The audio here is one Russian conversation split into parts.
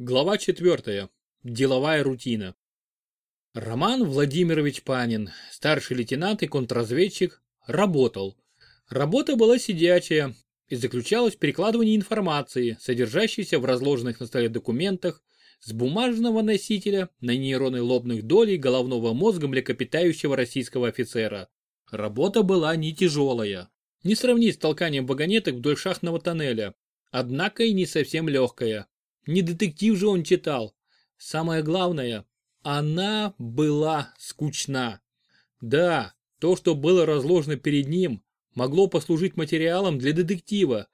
Глава 4. Деловая рутина. Роман Владимирович Панин, старший лейтенант и контрразведчик, работал. Работа была сидячая и заключалась в перекладывании информации, содержащейся в разложенных на столе документах, с бумажного носителя на нейроны лобных долей головного мозга млекопитающего российского офицера. Работа была не тяжелая. Не сравнить с толканием вагонеток вдоль шахтного тоннеля, однако и не совсем легкая. Не детектив же он читал. Самое главное, она была скучна. Да, то, что было разложено перед ним, могло послужить материалом для детектива,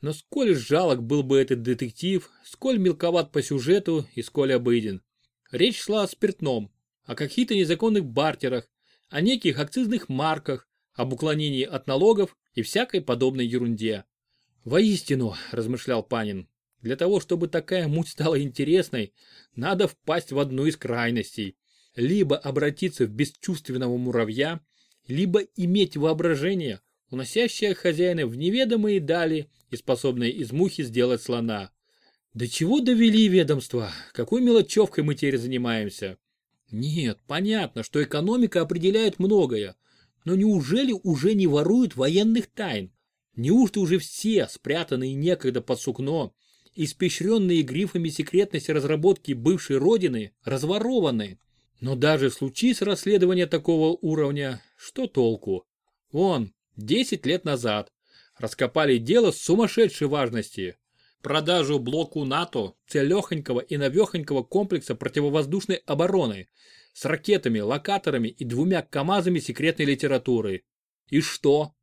но сколь жалок был бы этот детектив, сколь мелковат по сюжету и сколь обыден. Речь шла о спиртном, о каких-то незаконных бартерах, о неких акцизных марках, об уклонении от налогов и всякой подобной ерунде. «Воистину», – размышлял Панин, – «для того, чтобы такая муть стала интересной, надо впасть в одну из крайностей. Либо обратиться в бесчувственного муравья, либо иметь воображение, уносящее хозяина в неведомые дали и способное из мухи сделать слона. До чего довели ведомства? Какой мелочевкой мы теперь занимаемся? Нет, понятно, что экономика определяет многое, но неужели уже не воруют военных тайн? Неужто уже все, спрятанные некогда под сукно, испещренные грифами секретности разработки бывшей родины, разворованы? Но даже случись расследование такого уровня, что толку? Вон, 10 лет назад раскопали дело сумасшедшей важности. Продажу блоку НАТО целехонького и навехонького комплекса противовоздушной обороны с ракетами, локаторами и двумя КАМАЗами секретной литературы. И что?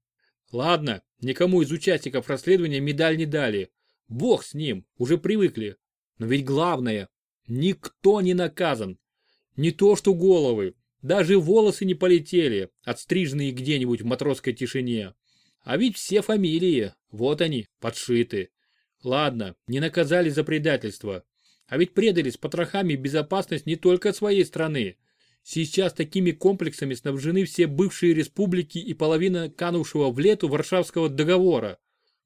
Ладно, никому из участников расследования медаль не дали. Бог с ним, уже привыкли. Но ведь главное, никто не наказан. Не то что головы, даже волосы не полетели, отстриженные где-нибудь в матросской тишине. А ведь все фамилии, вот они, подшиты. Ладно, не наказали за предательство. А ведь предали с потрохами безопасность не только своей страны. Сейчас такими комплексами снабжены все бывшие республики и половина канувшего в лету Варшавского договора.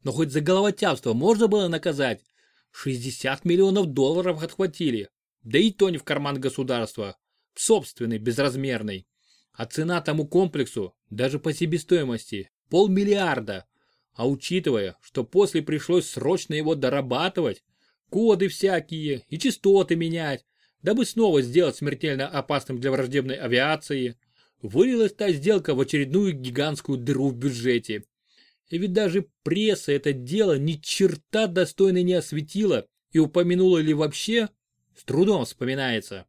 Но хоть за головотяпство можно было наказать. 60 миллионов долларов отхватили. Да и то не в карман государства. Собственный, безразмерный. А цена тому комплексу, даже по себестоимости, полмиллиарда. А учитывая, что после пришлось срочно его дорабатывать, коды всякие и частоты менять, дабы снова сделать смертельно опасным для враждебной авиации, вылилась та сделка в очередную гигантскую дыру в бюджете. И ведь даже пресса это дело ни черта достойно не осветила и упомянула ли вообще, с трудом вспоминается.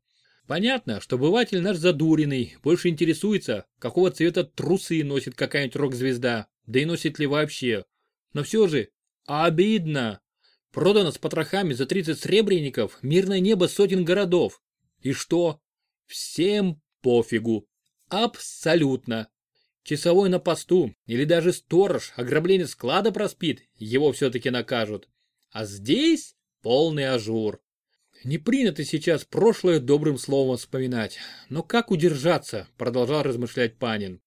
Понятно, что быватель наш задуренный, больше интересуется, какого цвета трусы носит какая-нибудь рок-звезда, да и носит ли вообще. Но все же, обидно. Продано с потрохами за 30 сребреников мирное небо сотен городов. И что? Всем пофигу. Абсолютно. Часовой на посту или даже сторож ограбление склада проспит, его все-таки накажут. А здесь полный ажур. Не принято сейчас прошлое добрым словом вспоминать. Но как удержаться, продолжал размышлять Панин.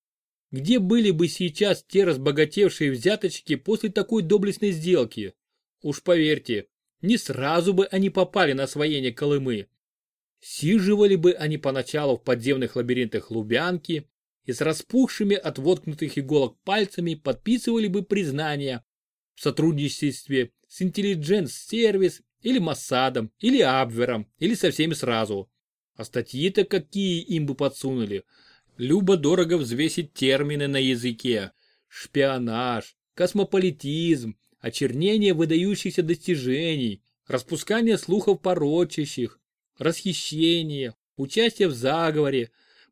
Где были бы сейчас те разбогатевшие взяточки после такой доблестной сделки? Уж поверьте, не сразу бы они попали на освоение Колымы. Сиживали бы они поначалу в подземных лабиринтах Лубянки и с распухшими от воткнутых иголок пальцами подписывали бы признания в сотрудничестве с Service или Массадом, или Абвером, или со всеми сразу. А статьи-то какие им бы подсунули. Любо-дорого взвесить термины на языке. Шпионаж, космополитизм, очернение выдающихся достижений, распускание слухов порочащих, расхищение, участие в заговоре,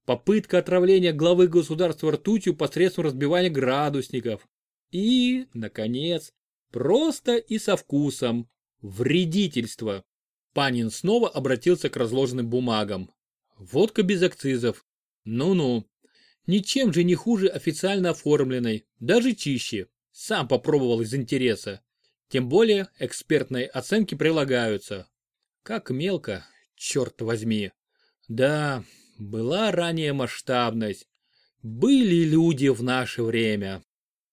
попытка отравления главы государства ртутью посредством разбивания градусников. И, наконец, просто и со вкусом, Вредительство. Панин снова обратился к разложенным бумагам. Водка без акцизов. Ну-ну. Ничем же не хуже официально оформленной, даже чище. Сам попробовал из интереса. Тем более экспертные оценки прилагаются. Как мелко, черт возьми. Да, была ранее масштабность. Были люди в наше время.